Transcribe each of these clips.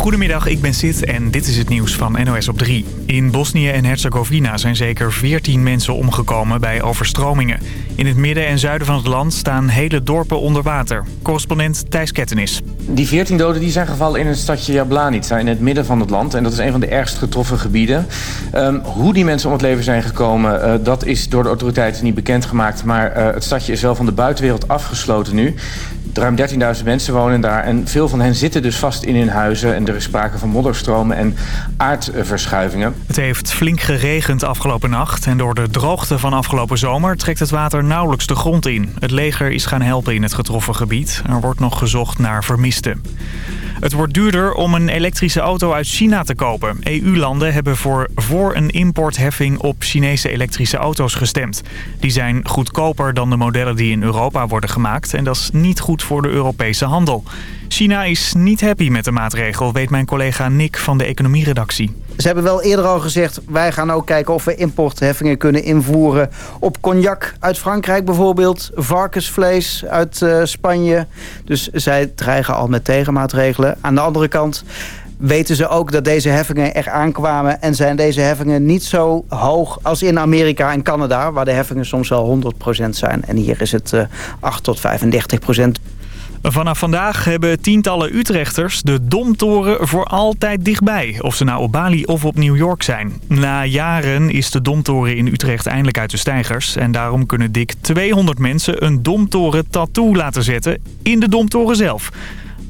Goedemiddag, ik ben Sid en dit is het nieuws van NOS op 3. In Bosnië en Herzegovina zijn zeker 14 mensen omgekomen bij overstromingen. In het midden en zuiden van het land staan hele dorpen onder water. Correspondent Thijs Kettenis. Die 14 doden die zijn gevallen in het stadje Jablanica in het midden van het land. En dat is een van de ergst getroffen gebieden. Um, hoe die mensen om het leven zijn gekomen, uh, dat is door de autoriteiten niet bekendgemaakt. Maar uh, het stadje is wel van de buitenwereld afgesloten nu. Ruim 13.000 mensen wonen daar en veel van hen zitten dus vast in hun huizen. En er is sprake van modderstromen en aardverschuivingen. Het heeft flink geregend afgelopen nacht. En door de droogte van afgelopen zomer trekt het water nauwelijks de grond in. Het leger is gaan helpen in het getroffen gebied. Er wordt nog gezocht naar vermisten. Het wordt duurder om een elektrische auto uit China te kopen. EU-landen hebben voor, voor een importheffing op Chinese elektrische auto's gestemd. Die zijn goedkoper dan de modellen die in Europa worden gemaakt. En dat is niet goed voor de Europese handel. China is niet happy met de maatregel, weet mijn collega Nick van de economieredactie. Ze hebben wel eerder al gezegd, wij gaan ook kijken of we importheffingen kunnen invoeren op cognac uit Frankrijk bijvoorbeeld, varkensvlees uit uh, Spanje. Dus zij dreigen al met tegenmaatregelen. Aan de andere kant weten ze ook dat deze heffingen er aankwamen... en zijn deze heffingen niet zo hoog als in Amerika en Canada... waar de heffingen soms wel 100% zijn. En hier is het uh, 8 tot 35%. Vanaf vandaag hebben tientallen Utrechters de Domtoren voor altijd dichtbij. Of ze nou op Bali of op New York zijn. Na jaren is de Domtoren in Utrecht eindelijk uit de stijgers. En daarom kunnen dik 200 mensen een Domtoren tattoo laten zetten in de Domtoren zelf.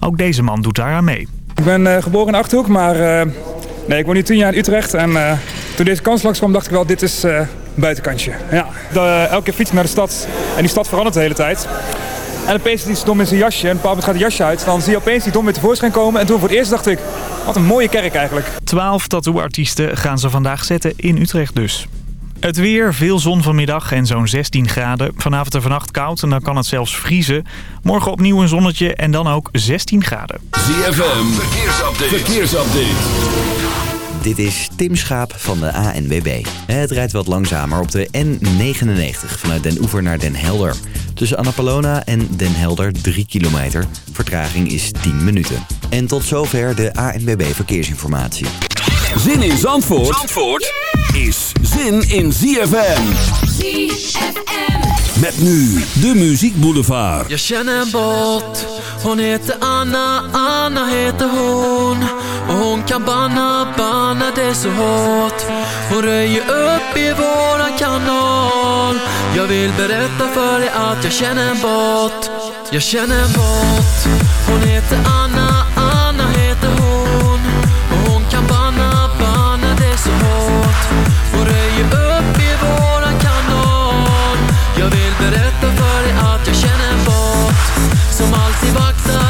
Ook deze man doet daar aan mee. Ik ben uh, geboren in Achterhoek, maar uh, nee, ik woon nu tien jaar in Utrecht. En uh, toen deze kans langs kwam dacht ik wel, dit is buitenkantje. Ja, elke keer fietsen naar de stad en die stad verandert de hele tijd. En opeens is iets dom in zijn jasje. En op een bepaald gaat het jasje uit. Dan zie je opeens die dom weer tevoorschijn komen. En toen voor het eerst dacht ik, wat een mooie kerk eigenlijk. Twaalf tattooartiesten gaan ze vandaag zetten in Utrecht dus. Het weer, veel zon vanmiddag en zo'n 16 graden. Vanavond en vannacht koud en dan kan het zelfs vriezen. Morgen opnieuw een zonnetje en dan ook 16 graden. ZFM, verkeersupdate. verkeersupdate. Dit is Tim Schaap van de ANWB. Het rijdt wat langzamer op de N99 vanuit Den Oever naar Den Helder. Tussen Annapolona en Den Helder 3 kilometer. Vertraging is 10 minuten. En tot zover de ANWB Verkeersinformatie. Zin in Zandvoort, Zandvoort is zin in ZFM. ZFM. Met nu de Muziek Boulevard. Jag känner en bot, hon heter Anna, Anna heter hon. Och hon kan banna, banna det så hårt. Hon röjer upp i våran kanal. Jag vill berätta för dig att jag känner en bot. Jag känner en bot, hon heter Anna Som alltid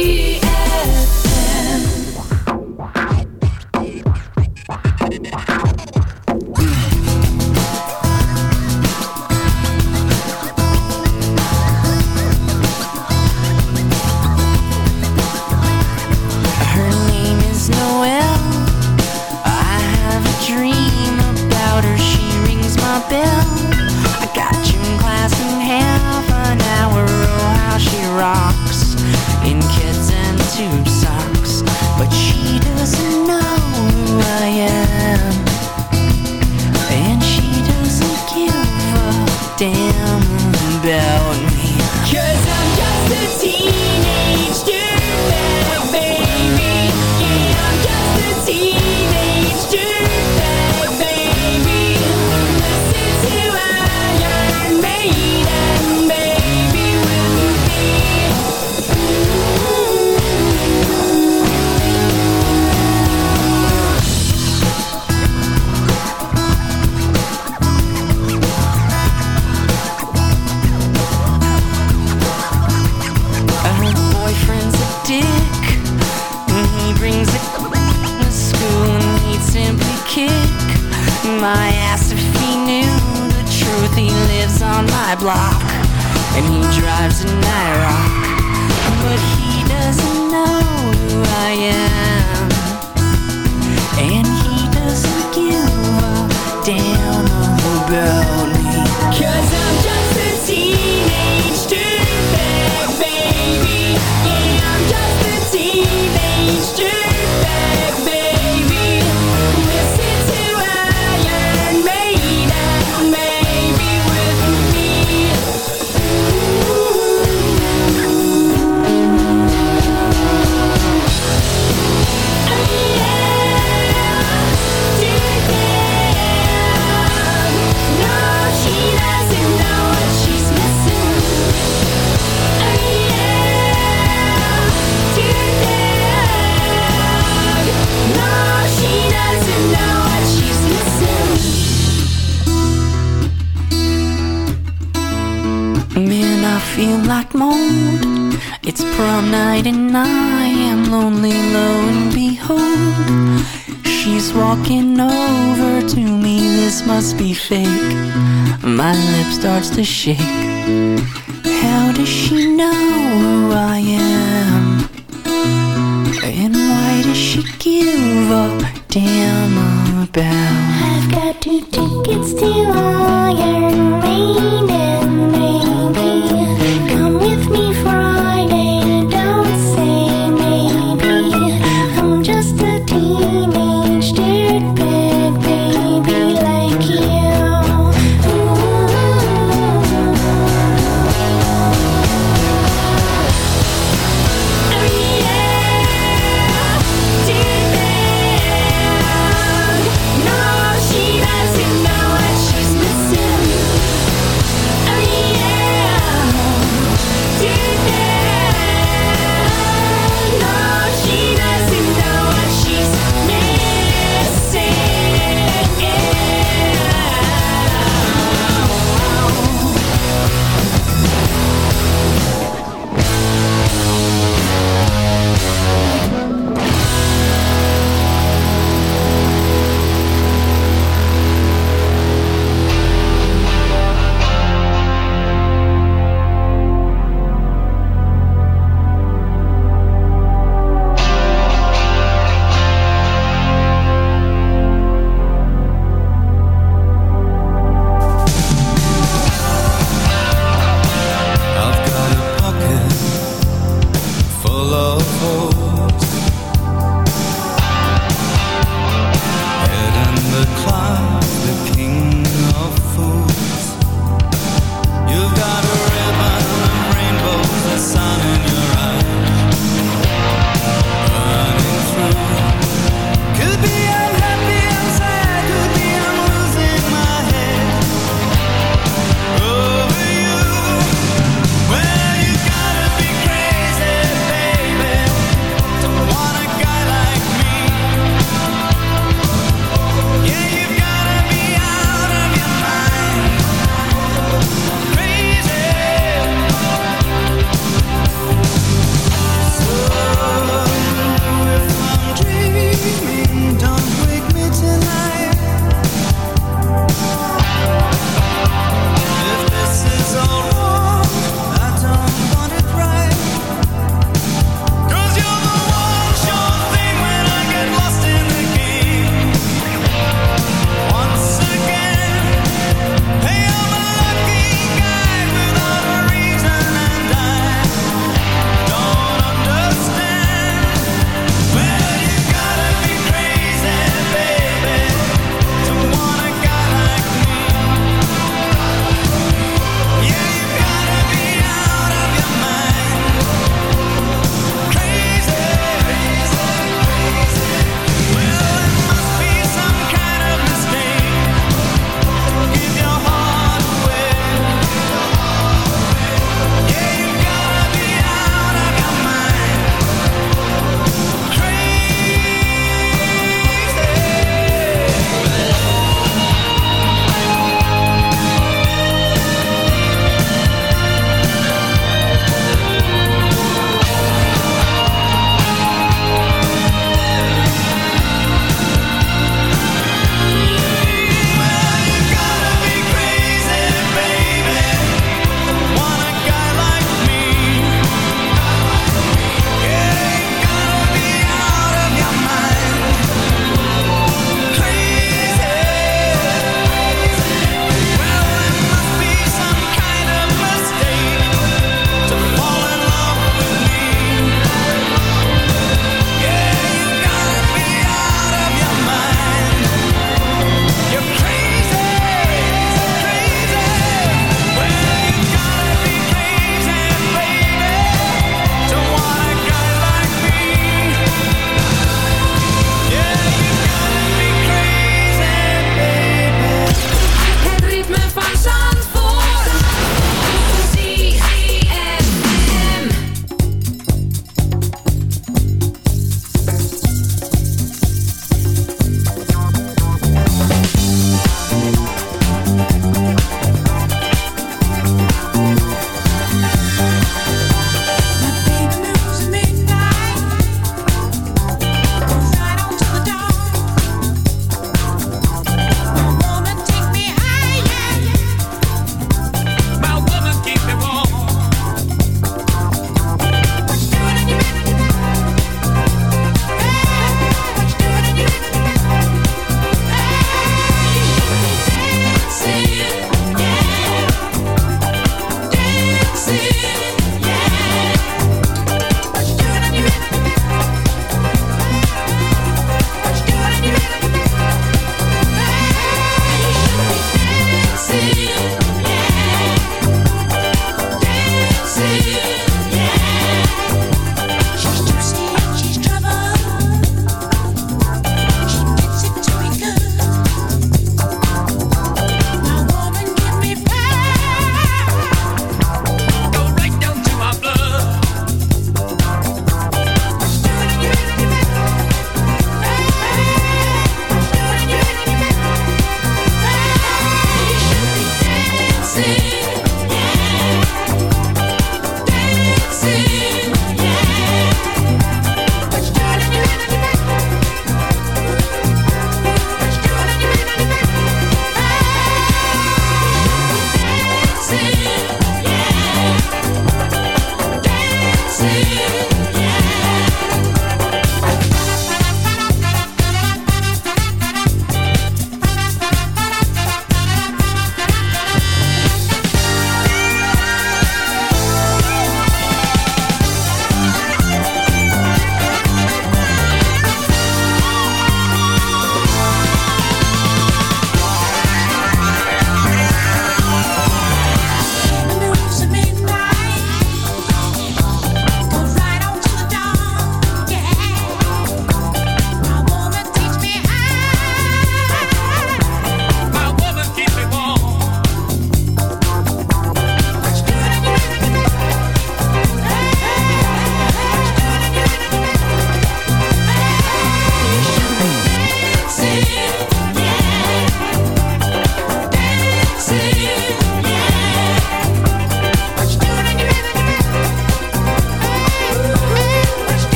am about She's walking over to me, this must be fake. My lip starts to shake. How does she know who I am? And why does she give a damn about? I've got two tickets to Iron Maiden.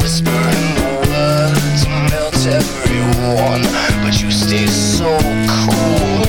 whispering words melt everyone, but you stay so cool.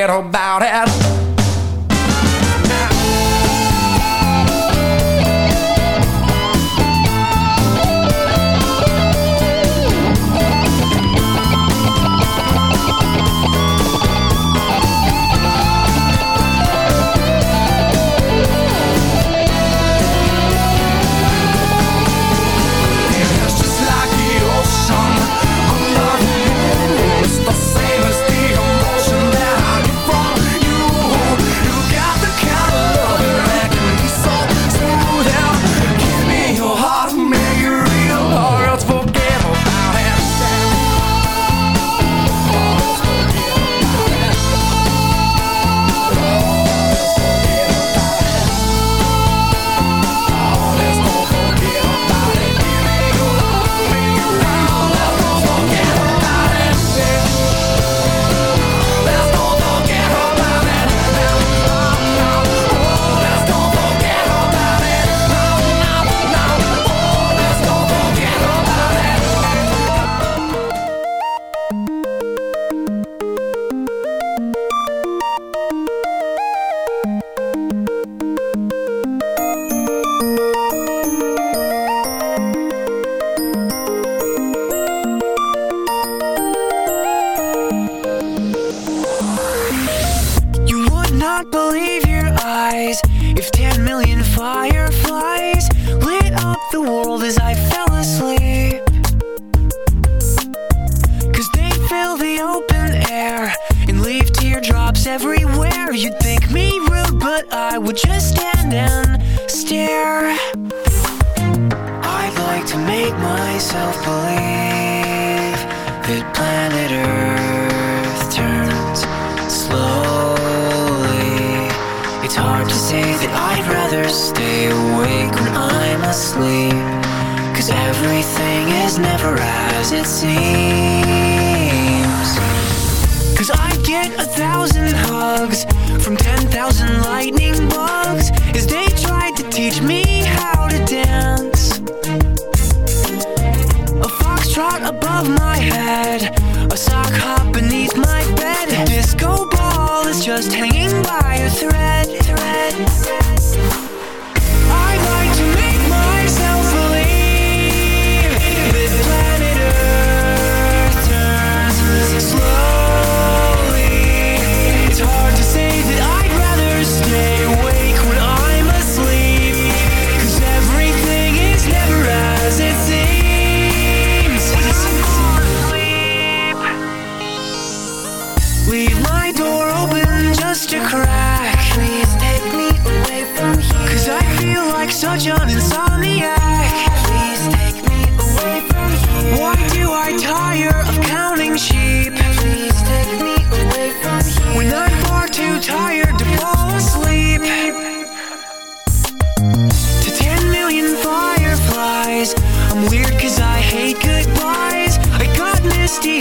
little about it.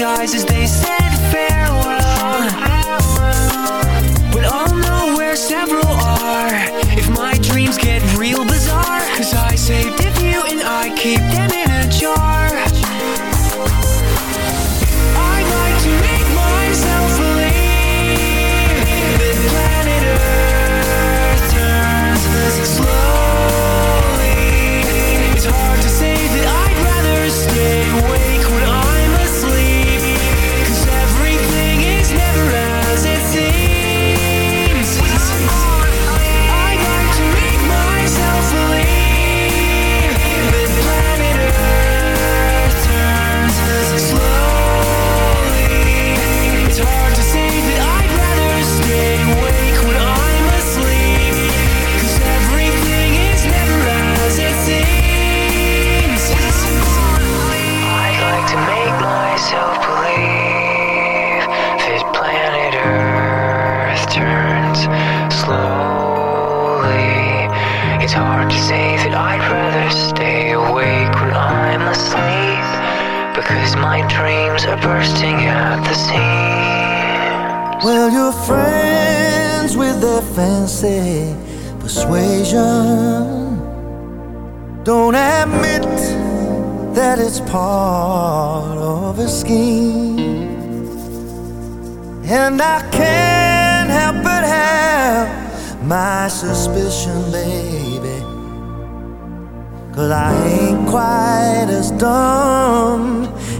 eyes as they my dreams are bursting at the seams. Well, your friends with their fancy persuasion don't admit that it's part of a scheme. And I can't help but have my suspicion, baby. Cause I ain't quite as dumb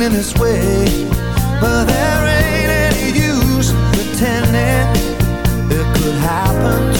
feeling this way, but there ain't any use pretending it could happen.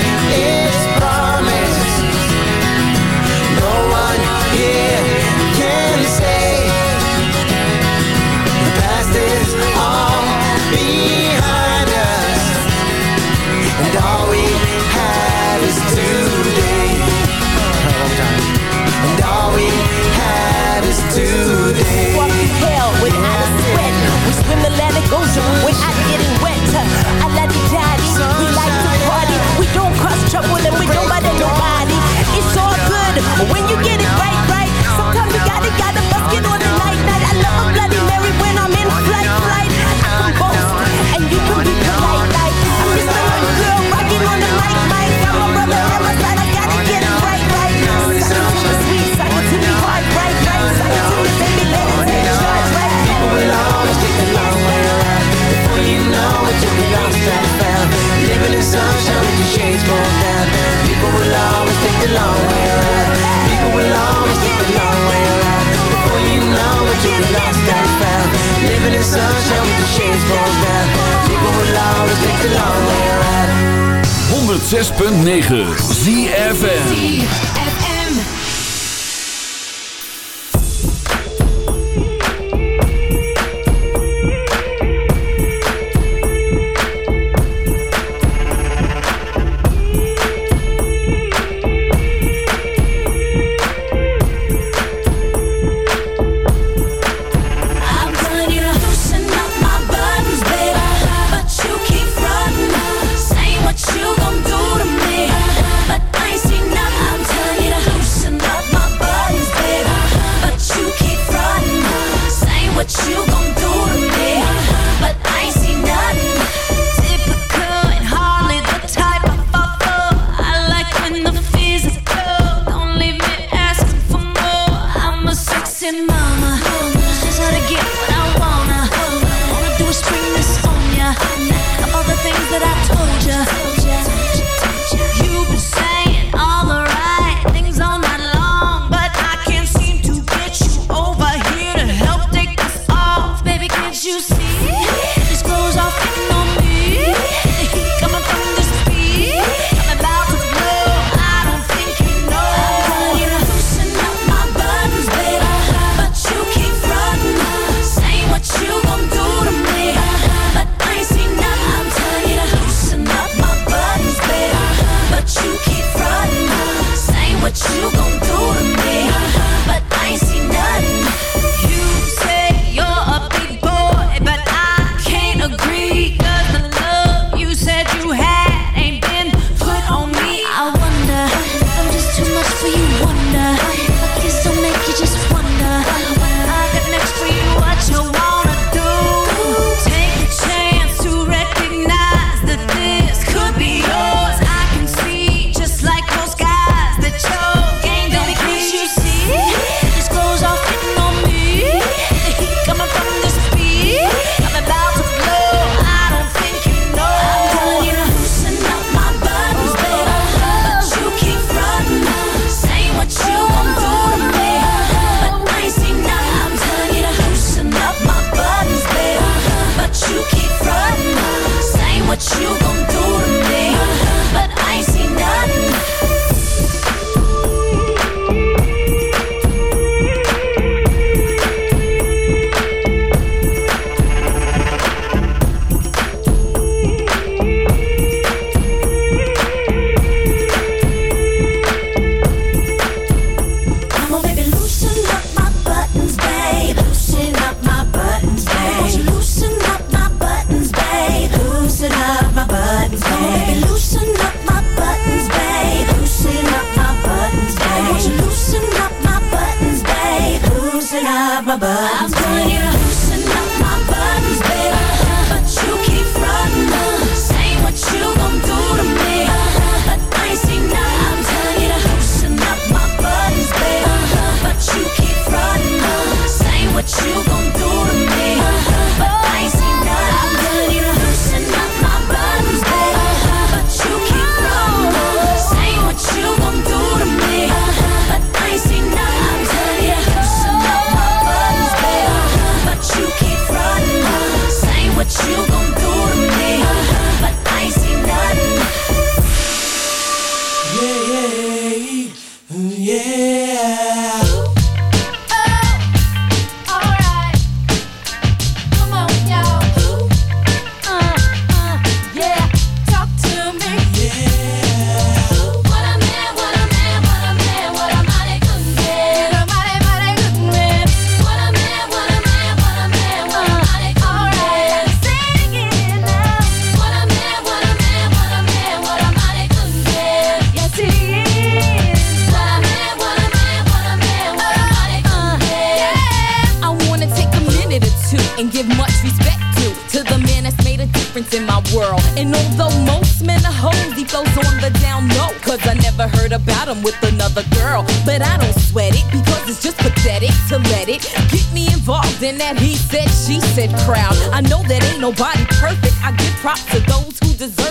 106.9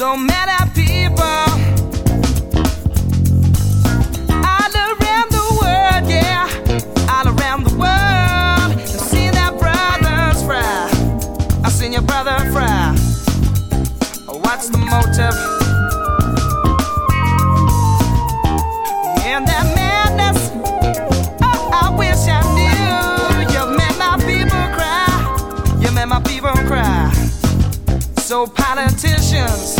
So many people all around the world, yeah, all around the world. I've seen their brothers fry. I've seen your brother fry. What's the motive? And that madness, oh, I wish I knew. You made my people cry. You made my people cry. So politicians,